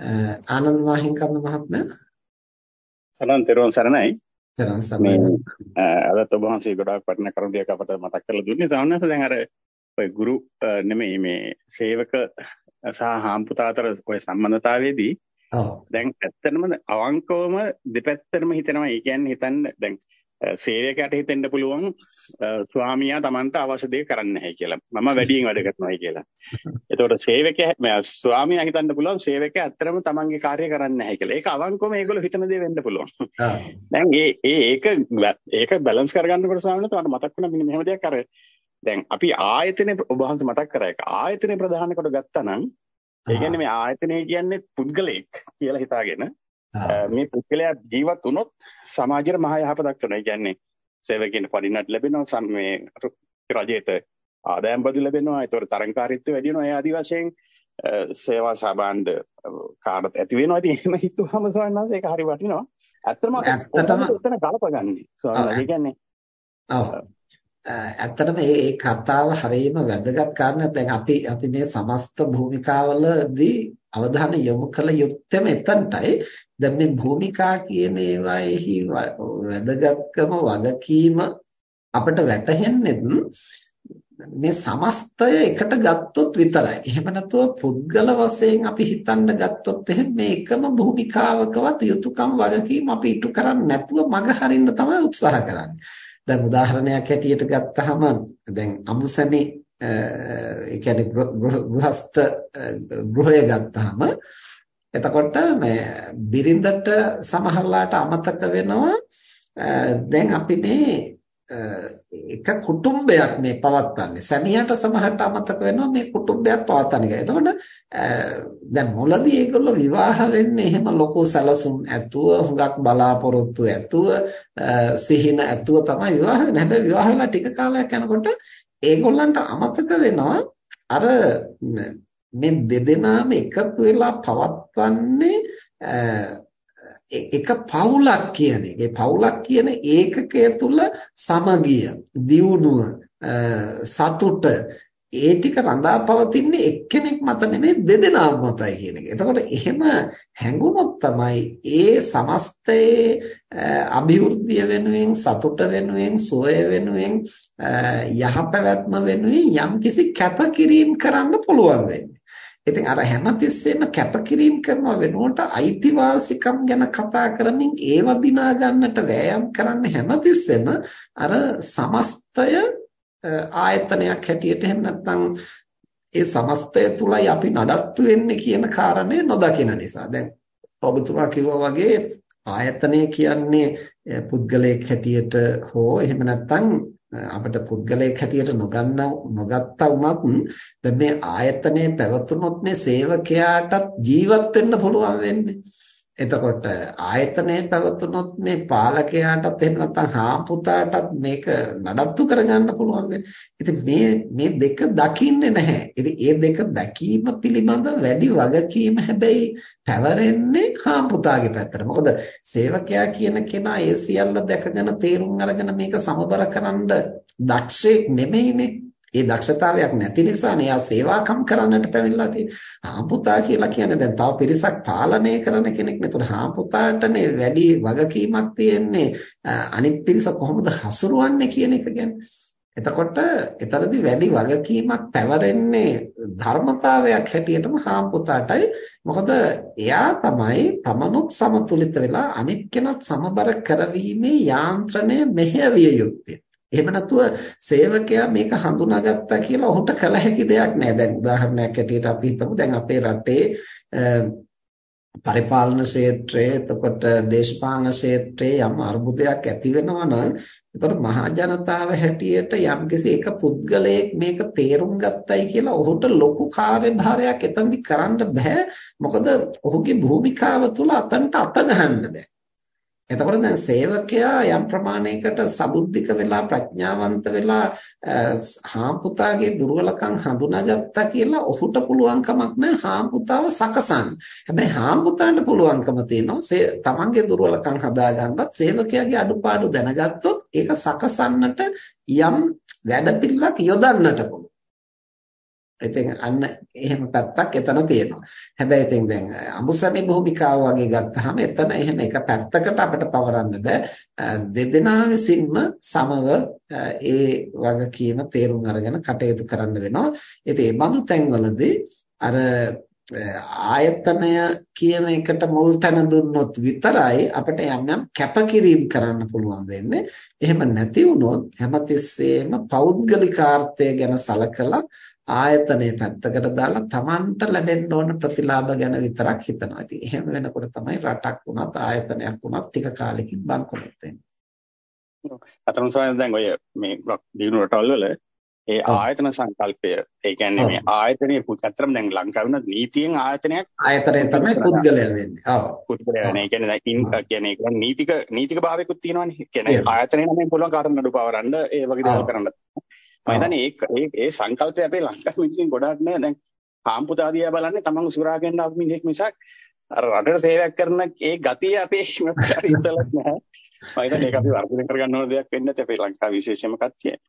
ආනන්ද මහින්කන්ද මහත්මයා සලන් තෙරුවන් සරණයි. තෙරුවන් සරණයි. අදත් ඔබ වහන්සේ ගොඩාක් වටිනා කරුණු ටිකක් අපට මතක් කරලා දුන්නේ. සාමාන්‍යයෙන් දැන් අර ඔය ගුරු නෙමෙයි මේ සේවක සහ හාම්පුතා අතර ඔය සම්බන්ධතාවයේදී දැන් ඇත්තටම අවංකවම දෙපැත්තටම හිතනවා. ඒ කියන්නේ හිතන්න දැන් සේවකයාට හිතෙන්න පුළුවන් ස්වාමියා Tamanට අවශ්‍ය දේ කරන්නේ නැහැ කියලා. මම වැඩියෙන් වැඩ කරනවායි කියලා. එතකොට සේවකයා ස්වාමියා හිතන්න පුළුවන් සේවකයා ඇත්තටම Tamanගේ කාර්යය කරන්නේ නැහැ කියලා. ඒක අවංකවම ඒගොල්ලෝ හිතන දේ වෙන්න පුළුවන්. දැන් ඒ ඒක ඒක බැලන්ස් කරගන්නකොට ස්වාමීන් මට මතක් වුණා මෙන්න මෙහෙම දෙයක් අර දැන් අපි ආයතනේ ඔබ වහන්සේ මතක් කරා එක ආයතනේ ප්‍රධාන කොට ගත්තා නම් ඒ කියන්නේ මේ ආයතනය කියන්නේ පුද්ගලයෙක් කියලා හිතාගෙන මේ පුද්ගලයා ජීවත් වුණොත් සමාජයට මහ යහපතක් කරනවා. ඒ කියන්නේ සේවකයන් පරිණත ලැබෙනවා මේ රජයට ආදායම් බදු ලැබෙනවා. ඒතකොට තරංකාරීත්වය වැඩි වෙනවා. ඒ ආදි වශයෙන් සේවා සම්බන්ධ කාටත් ඇති වෙනවා. ඉතින් එහෙම හිතුවම සවන්නස ඒක හරි වටිනවා. ඇත්තටම ඇත්තටම උතන ගලපගන්නේ. ස්වාමීන් ඒ කියන්නේ ඔව් ඇත්තටම මේ කතාව හරියම වැදගත් කාරණා දැන් අපි අපි මේ සමස්ත භූමිකාවලදී අවධානය යොමු කළ යුත්තේම එතනටයි දැන් මේ භූමිකා කියන ඒවාෙහි වැදගත්කම වගකීම අපිට වැටහෙන්නේ මේ සමස්තය එකට ගත්තොත් විතරයි. එහෙම නැතුව පුද්ගල වශයෙන් අපි හිතන්න ගත්තොත් එහෙම මේ එකම භූමිකාවකවත් යුතුයකම් වගකීම් අපි ඉටු කරන්නේ නැතුව මග හරින්න තමයි උත්සාහ කරන්නේ. දැන් උදාහරණයක් හැටියට ගත්තහම දැන් අමුසැමි ඒ කියන්නේ ගෘහස්ත ගෘහය ගත්තාම එතකොට මේ බිරිඳට සමහරලාට අමතක වෙනවා දැන් අපි මේ එක කුටුම්බයක් මේ පවත්වන්නේ සැමියාට සමහරට අමතක වෙනවා මේ කුටුම්බයක් පවත්වන එක. එතකොට දැන් මුලදී ඒගොල්ලෝ විවාහ වෙන්නේ එහෙම ලොකු සැලසුම් ඇතුව හුඟක් බලාපොරොත්තු ඇතුව සිහින ඇතුව තමයි විවාහ වෙන්නේ. හැබැයි විවාහ වෙලා ටික කාලයක් යනකොට ඒගොල්ලන්ට අමතක වෙනවා අර මේ දෙදෙනාම එකතු වෙලා පවත්වන්නේ එක පවුලක් කියන එක. ඒ පවුලක් කියන ඒකකය තුල සමගිය, දියුණුව, සතුට ඒ ටික රඳා පවතින්නේ එක්කෙනෙක් මත නෙමෙයි දෙදෙනා මතයි කියන එක. එතකොට එහෙම හැඟුණොත් තමයි ඒ සමස්තයේ අභිවෘද්ධිය වෙනුවෙන් සතුට වෙනුවෙන් සුවය වෙනුවෙන් යහපැවැත්ම වෙනුවෙන් යම්කිසි කැපකිරීම කරන්න පුළුවන් වෙන්නේ. ඉතින් අර හැමතිස්සෙම කැපකිරීම කරන වෙනුවට අයිතිවාසිකම් ගැන කතා කරමින් ඒව දිනා ගන්නට වෑයම් කරන්න හැමතිස්සෙම අර සමස්තය ආයතනයක් හැටියට එහෙම නැත්නම් ඒ සමස්තය තුලයි අපි නඩත්තු වෙන්නේ කියන කාරණය නොදකින නිසා. දැන් ඔබතුමා කිව්වා වගේ ආයතනය කියන්නේ පුද්ගලයෙක් හැටියට හෝ එහෙම නැත්නම් අපිට පුද්ගලයෙක් හැටියට නොගන්න නොගත්තා වුණත් දැන් මේ ආයතනයේ පැවතුනොත් මේ සේවකයාටත් ජීවත් වෙන්න පුළුවන් වෙන්නේ. එතකොට ආයතනයේ පැවතුනොත් මේ පාලකයාටත් එහෙම නැත්නම් හාම්පුතාටත් මේක නඩත්තු කරගන්න පුළුවන් වෙන්නේ. ඉතින් මේ මේ දෙක දකින්නේ නැහැ. ඉතින් මේ දෙක දැකීම පිළිබඳ වැඩි වගකීම හැබැයි පැවරෙන්නේ හාම්පුතාගේ පැත්තට. මොකද සේවකයා කියන කෙනා ඒ සියල්ල දැකගෙන තේරුම් අරගෙන මේක සමබර කරන්න දක්ෂයෙක් නෙමෙයිනේ. ඒ දක්ෂතාවයක් නැති නිසානේ එයා සේවාකම් කරන්නට පැමිණලා තියෙන්නේ. හාම්පුතා කියලා කියන්නේ දැන් තව පිරිසක් පාලනය කරන කෙනෙක් නෙතුන හාම්පුතාටනේ වැඩි වගකීමක් තියෙන්නේ අනිත් පිරිස කොහොමද හසුරුවන්නේ කියන එක ගැන. එතකොට එතරම්දි වැඩි වගකීමක් පැවරෙන්නේ ධර්මතාවයක් හැටියටම හාම්පුතාටයි. මොකද එයා තමයි තමනුත් සමතුලිත වෙලා අනිත් කෙනත් සමබර කරවීමේ යාන්ත්‍රණය මෙහෙයවිය යුත්තේ. එහෙම නැතුව සේවකයා මේක හඳුනාගත්තා කියලා ඔහුට කළ හැකි දෙයක් නෑ. දැන් උදාහරණයක් ඇටියට අපි හිතමු. දැන් අපේ රටේ පරිපාලන ක්ෂේත්‍රයේ එතකොට දේශපාලන ක්ෂේත්‍රයේ යම් අර්බුදයක් ඇති වෙනවා නම් එතකොට මහා ජනතාව හැටියට යම්කිසි එක පුද්ගලයෙක් මේක තේරුම් ගත්තයි කියලා ඔහුට ලොකු කාර්යභාරයක් එතනදි කරන්න බෑ. මොකද ඔහුගේ භූමිකාව තුල අතන්ට අත ගහන්න බෑ. එතකොට දැන් සේවකයා යම් ප්‍රමාණයකට සබුද්ධික වෙලා ප්‍රඥාවන්ත වෙලා හාම්පුතාගේ දුර්වලකම් හඳුනාගත්තා කියලා ඔහුට පුළුවන් කමක් නැහැ හාම්පුතාව සකසන්න. හැබැයි හාම්පුතාට පුළුවන්කම තියෙනවා තමන්ගේ දුර්වලකම් හදාගන්නත් සේවකයාගේ අඩුපාඩු දැනගත්තොත් ඒක සකසන්නට යම් වැඩපිළිවෙලක් යොදන්නට පුළුවන්. ඉතින් අන්න එහෙම පැත්තක් එතන තියෙනවා. හැබැයි ඉතින් දැන් අමුසමි භූමිකාව වගේ ගත්තාම එතන එහෙම එක පැත්තකට අපිට පවරන්න බෑ. දෙදෙනා විසින්ම සමව ඒ වගකීම තේරුම් අරගෙන කටයුතු කරන්න වෙනවා. ඉතින් මේ බඳු තැන්වලදී අර ආයතනය කියන එකට මුල් තැන දුන්නොත් විතරයි අපිට යම් යම් කැපකිරීම කරන්න පුළුවන් වෙන්නේ. එහෙම නැති වුණොත් හැමතිස්සෙම පෞද්ගලිකාර්ථය ගැන සලකලා ආයතනයේ පැත්තකට දාලා Tamanට ලැබෙන්න ඕන ප්‍රතිලාභ ගැන විතරක් හිතනවා. ඉතින් එහෙම වෙනකොට තමයි රටක් වුණත් ආයතනයක් වුණත් ටික කාලෙකින් බංකොලොත් වෙන්නේ. අතන සෝයන් දැන් ඔය මේ දිනු රටවල් වල ඒ ආයතන සංකල්පය ඒ කියන්නේ මේ ආයතනයේ ඇත්තටම දැන් ලංකාවේ වුණත් නීතියෙන් ආයතනයක් ආයතනය තමයි පුද්ගලයා වෙන්නේ. ඔව්. පුද්ගලයා වෙන්නේ. ඒ කියන්නේ දැන් ඉන් කියන්නේ ඒක නීතික නීතික භාවයකුත් තියෙනවානේ. කියන්නේ ආයතනය නම් පුළුවන් කාටද නඩු පවරන්න ඒ වගේ දේවල් කරන්න. මම හිතන්නේ ඒ ඒ සංකල්පය අපේ ලංකාවේ මිනිස්සුන් ගොඩාක් නෑ දැන් කාම්පුතාදියා බලන්නේ තමන් සුරාගෙන ආපු මිනිහෙක් මිසක් අර රටට සේවයක් කරන ඒ ගතිය අපේ ඉතලක් නැහැ. මම හිතන්නේ ඒක අපි වර්ධනය කරගන්න ඕන දෙයක් වෙන්නේ නැති අපේ ලංකාව විශේෂයෙන්ම කට්ටිය.